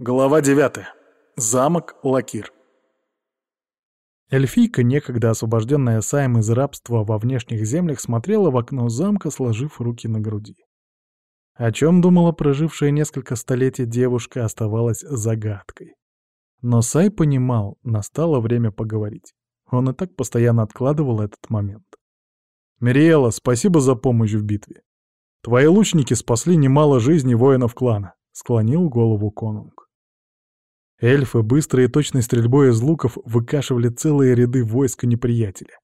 Глава 9. Замок Лакир. Эльфийка, некогда освобожденная Саем из рабства во внешних землях, смотрела в окно замка, сложив руки на груди. О чем думала прожившая несколько столетий девушка, оставалась загадкой. Но Сай понимал, настало время поговорить. Он и так постоянно откладывал этот момент. «Мириэла, спасибо за помощь в битве. Твои лучники спасли немало жизней воинов клана», — склонил голову конунг. Эльфы быстрой и точной стрельбой из луков выкашивали целые ряды войска неприятеля.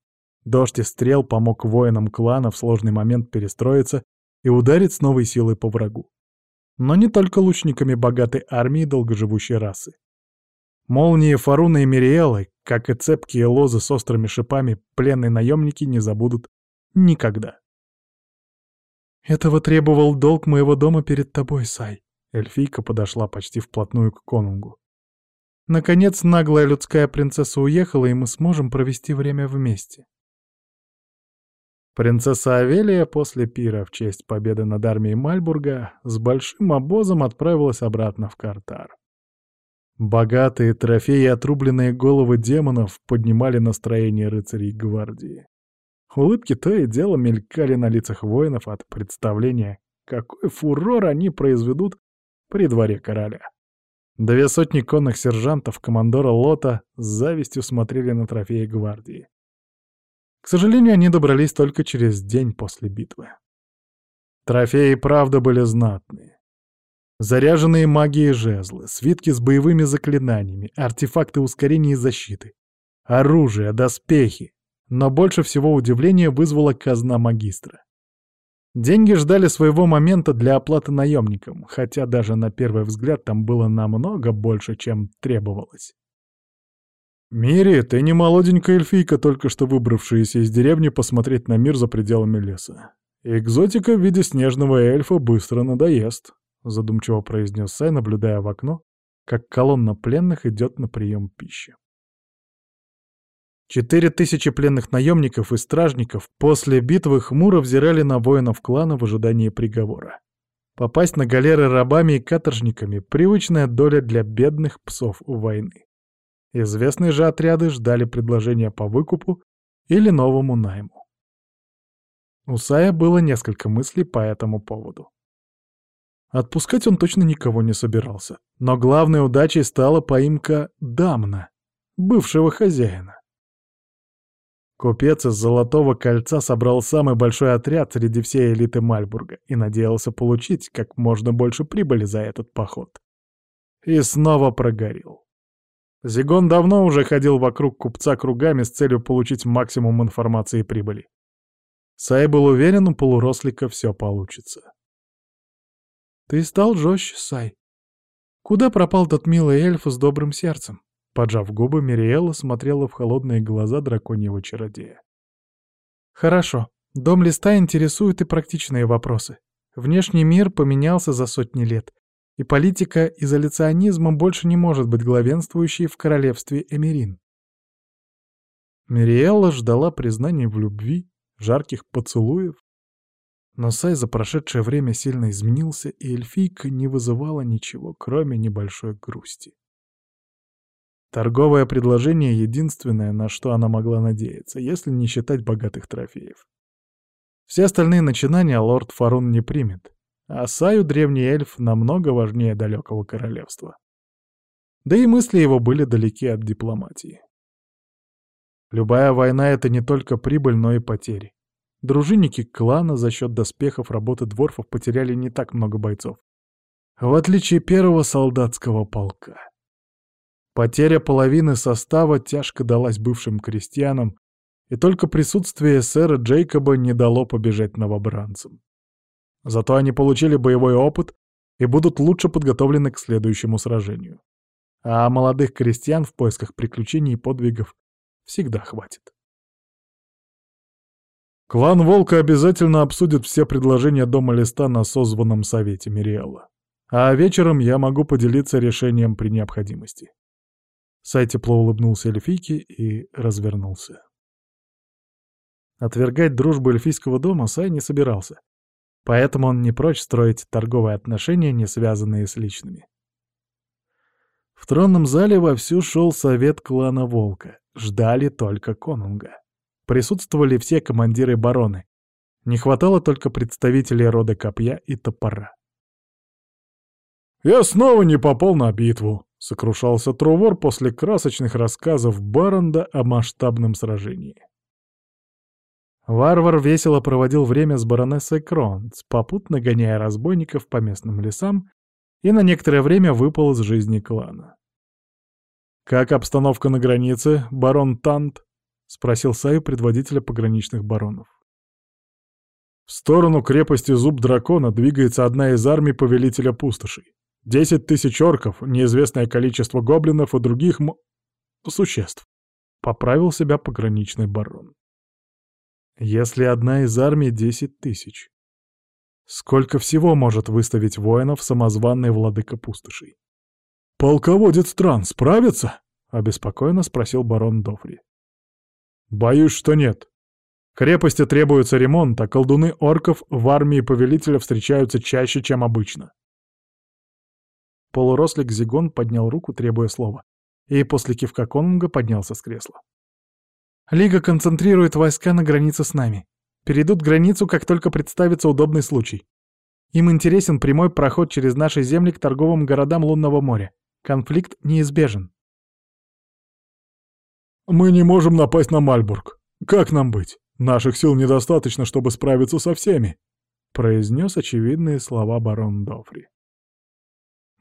Дождь из стрел помог воинам клана в сложный момент перестроиться и ударить с новой силой по врагу. Но не только лучниками богатой армии долгоживущей расы. Молнии Фаруна и Мириэлы, как и цепкие лозы с острыми шипами, пленные наемники не забудут никогда. «Этого требовал долг моего дома перед тобой, Сай». Эльфийка подошла почти вплотную к конунгу. Наконец, наглая людская принцесса уехала, и мы сможем провести время вместе. Принцесса Авелия после пира в честь победы над армией Мальбурга с большим обозом отправилась обратно в Картар. Богатые трофеи и отрубленные головы демонов поднимали настроение рыцарей гвардии. Улыбки то и дело мелькали на лицах воинов от представления, какой фурор они произведут при дворе короля. Две сотни конных сержантов командора Лота с завистью смотрели на трофеи гвардии. К сожалению, они добрались только через день после битвы. Трофеи, правда, были знатные. Заряженные магией жезлы, свитки с боевыми заклинаниями, артефакты ускорения и защиты, оружие, доспехи. Но больше всего удивления вызвала казна магистра. Деньги ждали своего момента для оплаты наемникам, хотя даже на первый взгляд там было намного больше, чем требовалось. «Мири, ты не молоденькая эльфийка, только что выбравшаяся из деревни посмотреть на мир за пределами леса. Экзотика в виде снежного эльфа быстро надоест», — задумчиво произнес Сай, наблюдая в окно, как колонна пленных идет на прием пищи. Четыре тысячи пленных наемников и стражников после битвы хмуро взирали на воинов клана в ожидании приговора. Попасть на галеры рабами и каторжниками — привычная доля для бедных псов войны. Известные же отряды ждали предложения по выкупу или новому найму. У Сая было несколько мыслей по этому поводу. Отпускать он точно никого не собирался, но главной удачей стала поимка Дамна, бывшего хозяина. Купец из Золотого Кольца собрал самый большой отряд среди всей элиты Мальбурга и надеялся получить как можно больше прибыли за этот поход. И снова прогорел. Зигон давно уже ходил вокруг купца кругами с целью получить максимум информации и прибыли. Сай был уверен, у полурослика все получится. «Ты стал жестче, Сай. Куда пропал тот милый эльф с добрым сердцем?» Поджав губы, Мириэлла смотрела в холодные глаза драконьего чародея. «Хорошо. Дом листа интересуют и практичные вопросы. Внешний мир поменялся за сотни лет, и политика изоляционизма больше не может быть главенствующей в королевстве Эмирин. Мириэлла ждала признания в любви, жарких поцелуев. Но Сай за прошедшее время сильно изменился, и эльфийка не вызывала ничего, кроме небольшой грусти. Торговое предложение — единственное, на что она могла надеяться, если не считать богатых трофеев. Все остальные начинания лорд Фарун не примет, а Саю древний эльф намного важнее далекого королевства. Да и мысли его были далеки от дипломатии. Любая война — это не только прибыль, но и потери. Дружинники клана за счет доспехов работы дворфов потеряли не так много бойцов. В отличие первого солдатского полка. Потеря половины состава тяжко далась бывшим крестьянам, и только присутствие сэра Джейкоба не дало побежать новобранцам. Зато они получили боевой опыт и будут лучше подготовлены к следующему сражению. А молодых крестьян в поисках приключений и подвигов всегда хватит. Клан Волка обязательно обсудит все предложения Дома Листа на созванном совете Мириэлла. А вечером я могу поделиться решением при необходимости. Сай тепло улыбнулся эльфийке и развернулся. Отвергать дружбу эльфийского дома Сай не собирался, поэтому он не прочь строить торговые отношения, не связанные с личными. В тронном зале вовсю шел совет клана Волка. Ждали только конунга. Присутствовали все командиры бароны. Не хватало только представителей рода копья и топора. «Я снова не попал на битву», — сокрушался Трувор после красочных рассказов Баронда о масштабном сражении. Варвар весело проводил время с баронессой Кронц, попутно гоняя разбойников по местным лесам, и на некоторое время выпал из жизни клана. «Как обстановка на границе, барон Тант?» — спросил Саю предводителя пограничных баронов. В сторону крепости Зуб Дракона двигается одна из армий Повелителя Пустошей. Десять тысяч орков, неизвестное количество гоблинов и других м... существ. Поправил себя пограничный барон. Если одна из армий десять тысяч, сколько всего может выставить воинов самозванный владыка пустошей? «Полководец стран справится?» — обеспокоенно спросил барон Дофри. «Боюсь, что нет. Крепости требуется ремонт, а колдуны орков в армии повелителя встречаются чаще, чем обычно. Полурослик Зигон поднял руку, требуя слова, и после кивка конунга поднялся с кресла. «Лига концентрирует войска на границе с нами. Перейдут границу, как только представится удобный случай. Им интересен прямой проход через наши земли к торговым городам Лунного моря. Конфликт неизбежен». «Мы не можем напасть на Мальбург. Как нам быть? Наших сил недостаточно, чтобы справиться со всеми», — произнес очевидные слова барон Дофри.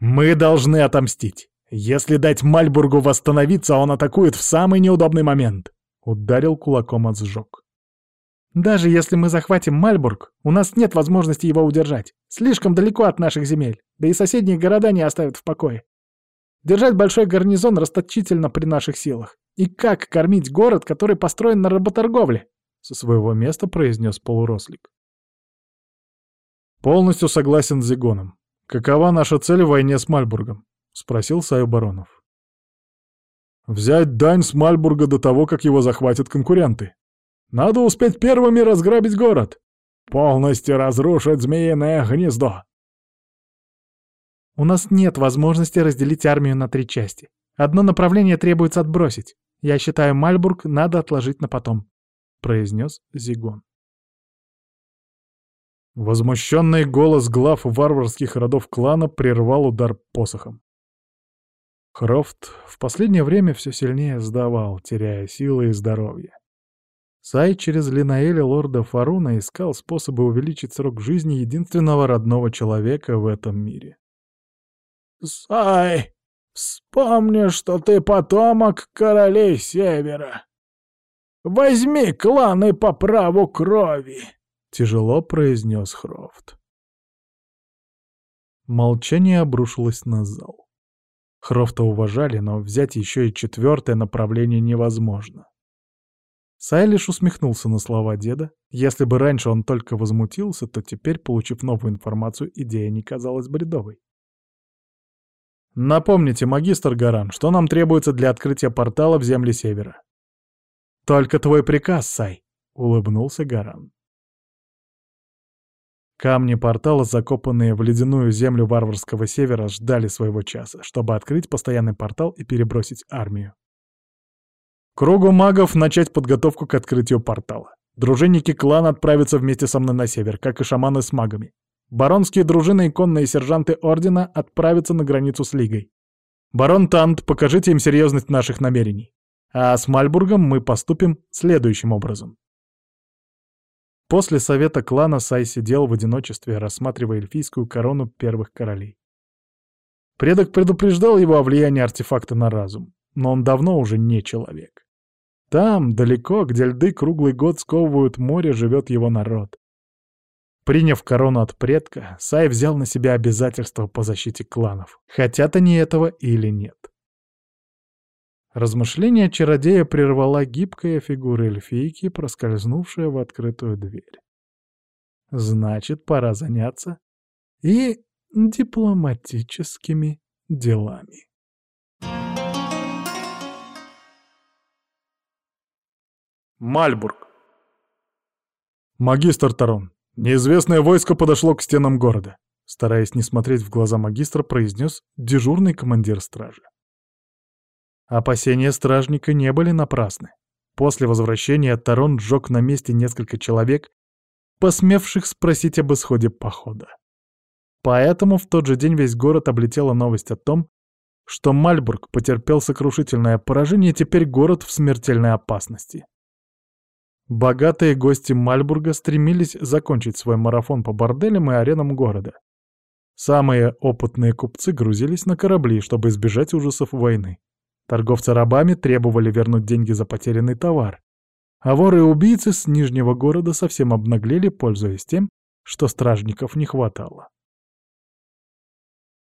Мы должны отомстить. Если дать Мальбургу восстановиться, он атакует в самый неудобный момент. Ударил кулаком от сжог. Даже если мы захватим Мальбург, у нас нет возможности его удержать. Слишком далеко от наших земель, да и соседние города не оставят в покое. Держать большой гарнизон расточительно при наших силах. И как кормить город, который построен на работорговле? Со своего места произнес полурослик. Полностью согласен с Зигоном. «Какова наша цель в войне с Мальбургом?» — спросил Саю Баронов. «Взять дань с Мальбурга до того, как его захватят конкуренты. Надо успеть первыми разграбить город. Полностью разрушить змеиное гнездо». «У нас нет возможности разделить армию на три части. Одно направление требуется отбросить. Я считаю, Мальбург надо отложить на потом», — произнес Зигон. Возмущенный голос глав варварских родов клана прервал удар посохом. Хрофт в последнее время все сильнее сдавал, теряя силы и здоровье. Сай через Линаэля лорда Фаруна искал способы увеличить срок жизни единственного родного человека в этом мире. «Сай, вспомни, что ты потомок королей Севера. Возьми кланы по праву крови!» Тяжело произнес Хрофт. Молчание обрушилось на зал. Хрофта уважали, но взять еще и четвертое направление невозможно. Сайлиш усмехнулся на слова деда. Если бы раньше он только возмутился, то теперь, получив новую информацию, идея не казалась бредовой. «Напомните, магистр Гаран, что нам требуется для открытия портала в земли Севера?» «Только твой приказ, Сай», — улыбнулся Гаран. Камни портала, закопанные в ледяную землю варварского севера, ждали своего часа, чтобы открыть постоянный портал и перебросить армию. Кругу магов начать подготовку к открытию портала. Дружинники клана отправятся вместе со мной на север, как и шаманы с магами. Баронские дружины и конные сержанты Ордена отправятся на границу с Лигой. Барон Тант, покажите им серьезность наших намерений. А с Мальбургом мы поступим следующим образом. После совета клана Сай сидел в одиночестве, рассматривая эльфийскую корону первых королей. Предок предупреждал его о влиянии артефакта на разум, но он давно уже не человек. Там, далеко, где льды круглый год сковывают море, живет его народ. Приняв корону от предка, Сай взял на себя обязательства по защите кланов, хотят они этого или нет. Размышление чародея прервала гибкая фигура эльфийки, проскользнувшая в открытую дверь. Значит, пора заняться и дипломатическими делами. Мальбург. Магистр Тарон, неизвестное войско подошло к стенам города. Стараясь не смотреть в глаза магистра, произнес дежурный командир стражи. Опасения стражника не были напрасны. После возвращения Тарон сжег на месте несколько человек, посмевших спросить об исходе похода. Поэтому в тот же день весь город облетела новость о том, что Мальбург потерпел сокрушительное поражение, и теперь город в смертельной опасности. Богатые гости Мальбурга стремились закончить свой марафон по борделям и аренам города. Самые опытные купцы грузились на корабли, чтобы избежать ужасов войны. Торговцы рабами требовали вернуть деньги за потерянный товар. А воры и убийцы с Нижнего города совсем обнаглели, пользуясь тем, что стражников не хватало.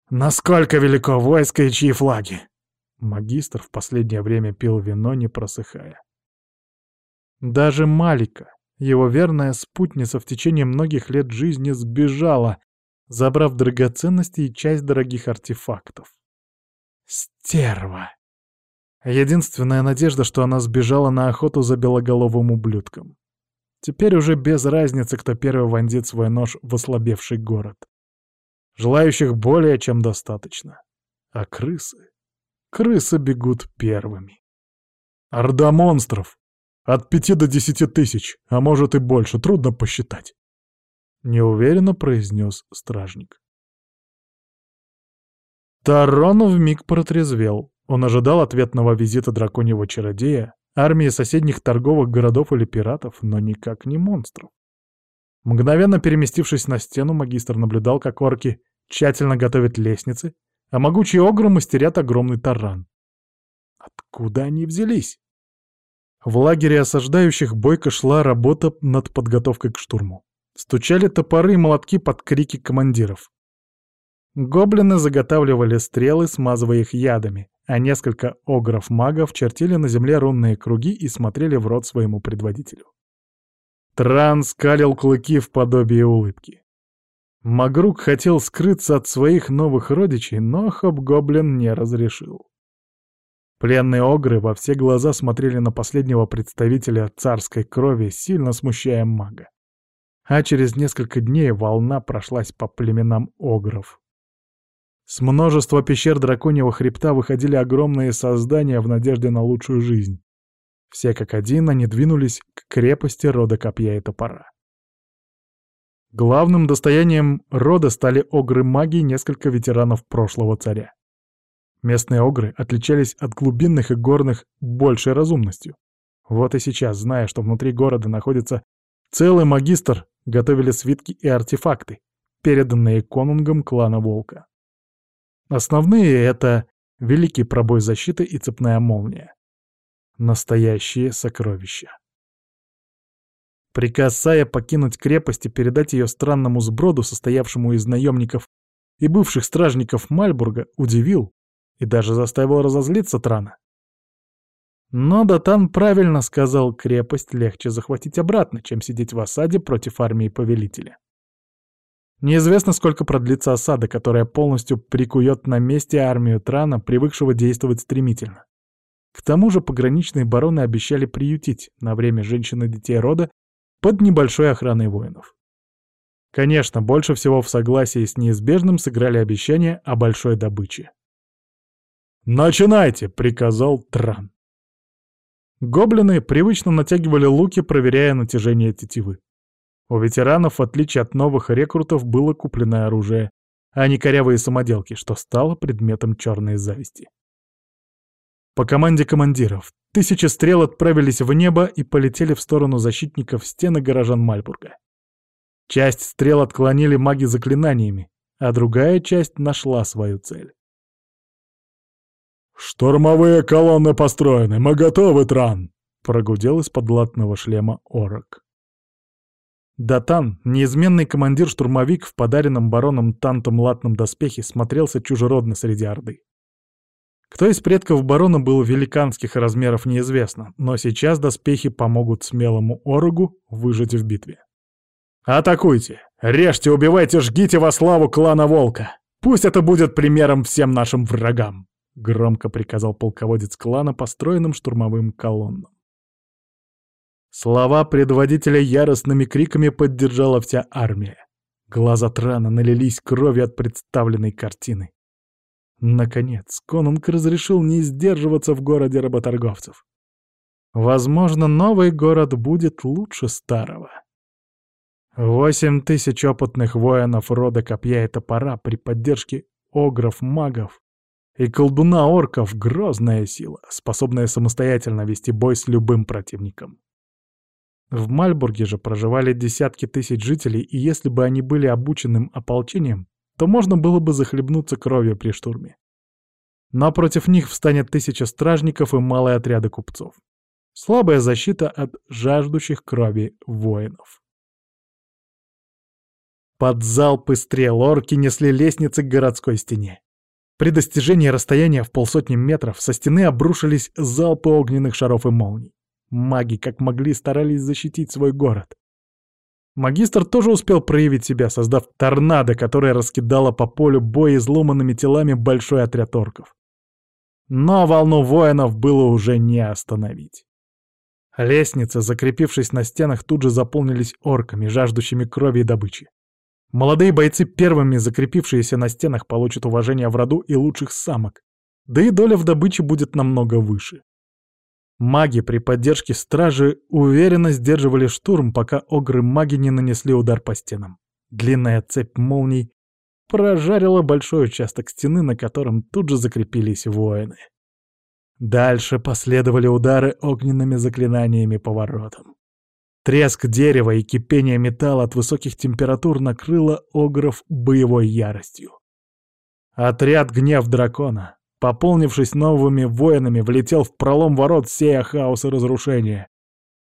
«Насколько велико войско и чьи флаги?» Магистр в последнее время пил вино, не просыхая. Даже Малика, его верная спутница в течение многих лет жизни, сбежала, забрав драгоценности и часть дорогих артефактов. Стерва! Единственная надежда, что она сбежала на охоту за белоголовым ублюдком. Теперь уже без разницы, кто первый вонзит свой нож в ослабевший город. Желающих более чем достаточно. А крысы? Крысы бегут первыми. Орда монстров! От пяти до десяти тысяч, а может и больше, трудно посчитать. Неуверенно произнес стражник. Тарон вмиг протрезвел. Он ожидал ответного визита драконьего чародея, армии соседних торговых городов или пиратов, но никак не монстров. Мгновенно переместившись на стену, магистр наблюдал, как орки тщательно готовят лестницы, а могучие огры мастерят огромный таран. Откуда они взялись? В лагере осаждающих бойко шла работа над подготовкой к штурму. Стучали топоры и молотки под крики командиров. Гоблины заготавливали стрелы, смазывая их ядами, а несколько огров-магов чертили на земле рунные круги и смотрели в рот своему предводителю. Тран скалил клыки в подобие улыбки. Магрук хотел скрыться от своих новых родичей, но Хобгоблин не разрешил. Пленные огры во все глаза смотрели на последнего представителя царской крови, сильно смущая мага. А через несколько дней волна прошлась по племенам огров. С множества пещер драконьего хребта выходили огромные создания в надежде на лучшую жизнь. Все как один они двинулись к крепости рода копья и топора. Главным достоянием рода стали огры магии несколько ветеранов прошлого царя. Местные огры отличались от глубинных и горных большей разумностью. Вот и сейчас, зная, что внутри города находится целый магистр, готовили свитки и артефакты, переданные конунгам клана Волка. Основные — это Великий пробой защиты и цепная молния. Настоящие сокровища. Приказ Сая покинуть крепость и передать ее странному сброду, состоявшему из наемников и бывших стражников Мальбурга, удивил и даже заставил разозлиться Трана. Но Датан правильно сказал, крепость легче захватить обратно, чем сидеть в осаде против армии повелителя. Неизвестно, сколько продлится осада, которая полностью прикует на месте армию Трана, привыкшего действовать стремительно. К тому же пограничные бароны обещали приютить на время женщин и детей рода под небольшой охраной воинов. Конечно, больше всего в согласии с неизбежным сыграли обещания о большой добыче. «Начинайте!» — приказал Тран. Гоблины привычно натягивали луки, проверяя натяжение тетивы. У ветеранов, в отличие от новых рекрутов, было купленное оружие, а не корявые самоделки, что стало предметом черной зависти. По команде командиров тысячи стрел отправились в небо и полетели в сторону защитников стены горожан Мальбурга. Часть стрел отклонили маги заклинаниями, а другая часть нашла свою цель. «Штурмовые колонны построены, мы готовы, Тран!» — прогудел из-под латного шлема Орок. Датан, неизменный командир-штурмовик в подаренном бароном Тантом латном доспехе, смотрелся чужеродно среди Орды. Кто из предков барона был великанских размеров, неизвестно, но сейчас доспехи помогут смелому Орогу выжить в битве. «Атакуйте! Режьте, убивайте, жгите во славу клана Волка! Пусть это будет примером всем нашим врагам!» — громко приказал полководец клана построенным штурмовым колоннам. Слова предводителя яростными криками поддержала вся армия. Глаза Трана налились кровью от представленной картины. Наконец, Конунг разрешил не сдерживаться в городе работорговцев. Возможно, новый город будет лучше старого. Восемь тысяч опытных воинов рода копья и топора при поддержке огров-магов и колдуна-орков — грозная сила, способная самостоятельно вести бой с любым противником. В Мальбурге же проживали десятки тысяч жителей, и если бы они были обученным ополчением, то можно было бы захлебнуться кровью при штурме. Но против них встанет тысяча стражников и малые отряды купцов. Слабая защита от жаждущих крови воинов. Под залпы стрел орки несли лестницы к городской стене. При достижении расстояния в полсотни метров со стены обрушились залпы огненных шаров и молний. Маги как могли старались защитить свой город. Магистр тоже успел проявить себя, создав торнадо, которое раскидало по полю боя изломанными телами большой отряд орков. Но волну воинов было уже не остановить. Лестницы, закрепившись на стенах, тут же заполнились орками, жаждущими крови и добычи. Молодые бойцы, первыми закрепившиеся на стенах, получат уважение в роду и лучших самок, да и доля в добыче будет намного выше. Маги при поддержке стражи уверенно сдерживали штурм, пока огры-маги не нанесли удар по стенам. Длинная цепь молний прожарила большой участок стены, на котором тут же закрепились воины. Дальше последовали удары огненными заклинаниями по воротам. Треск дерева и кипение металла от высоких температур накрыло огров боевой яростью. Отряд «Гнев дракона», пополнившись новыми воинами, влетел в пролом ворот, сея хаос и разрушение.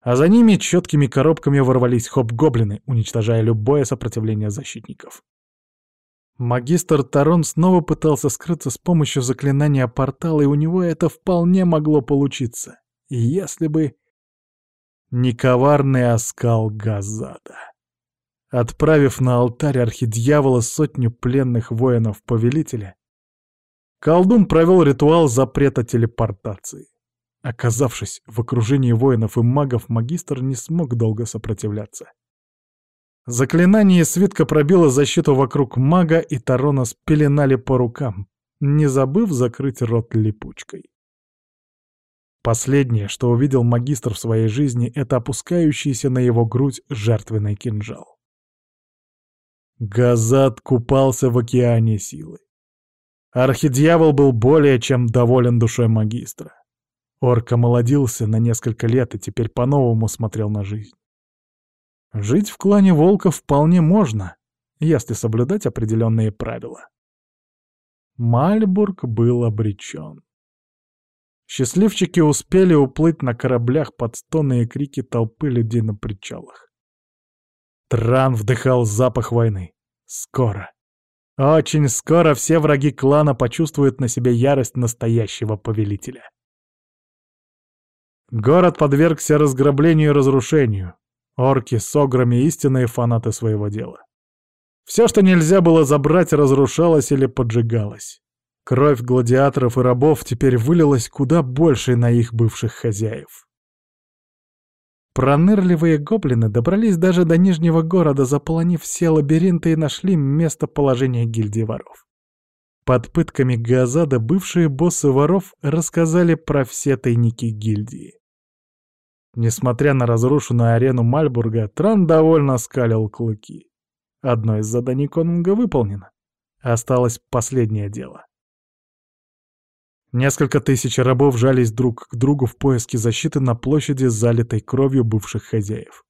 А за ними четкими коробками ворвались хоп-гоблины, уничтожая любое сопротивление защитников. Магистр Тарон снова пытался скрыться с помощью заклинания портала, и у него это вполне могло получиться. Если бы... Не коварный оскал Газада. Отправив на алтарь архидьявола сотню пленных воинов-повелителя, Колдун провел ритуал запрета телепортации. Оказавшись в окружении воинов и магов, магистр не смог долго сопротивляться. Заклинание свитка пробило защиту вокруг мага, и Тарона спеленали по рукам, не забыв закрыть рот липучкой. Последнее, что увидел магистр в своей жизни, это опускающийся на его грудь жертвенный кинжал. Газат купался в океане силы. Архидьявол был более чем доволен душой магистра. Орк омолодился на несколько лет и теперь по-новому смотрел на жизнь. Жить в клане волков вполне можно, если соблюдать определенные правила. Мальбург был обречен. Счастливчики успели уплыть на кораблях под стоны и крики толпы людей на причалах. Тран вдыхал запах войны. Скоро. Очень скоро все враги клана почувствуют на себе ярость настоящего повелителя. Город подвергся разграблению и разрушению. Орки с ограми — истинные фанаты своего дела. Все, что нельзя было забрать, разрушалось или поджигалось. Кровь гладиаторов и рабов теперь вылилась куда больше на их бывших хозяев. Пронырливые гоблины добрались даже до Нижнего города, заполонив все лабиринты и нашли местоположение гильдии воров. Под пытками Газада бывшие боссы воров рассказали про все тайники гильдии. Несмотря на разрушенную арену Мальбурга, Тран довольно скалил клыки. Одно из заданий Конунга выполнено. Осталось последнее дело. Несколько тысяч рабов жались друг к другу в поиске защиты на площади, залитой кровью бывших хозяев.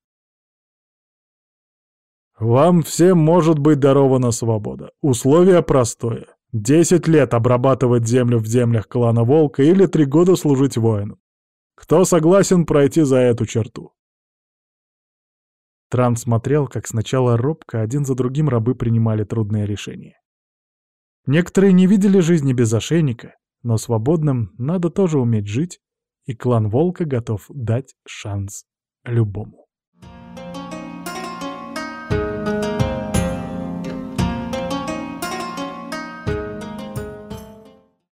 «Вам всем может быть дарована свобода. Условие простое. Десять лет обрабатывать землю в землях клана Волка или три года служить воином. Кто согласен пройти за эту черту?» Тран смотрел, как сначала робко один за другим рабы принимали трудные решения. Некоторые не видели жизни без ошейника, но свободным надо тоже уметь жить, и клан Волка готов дать шанс любому.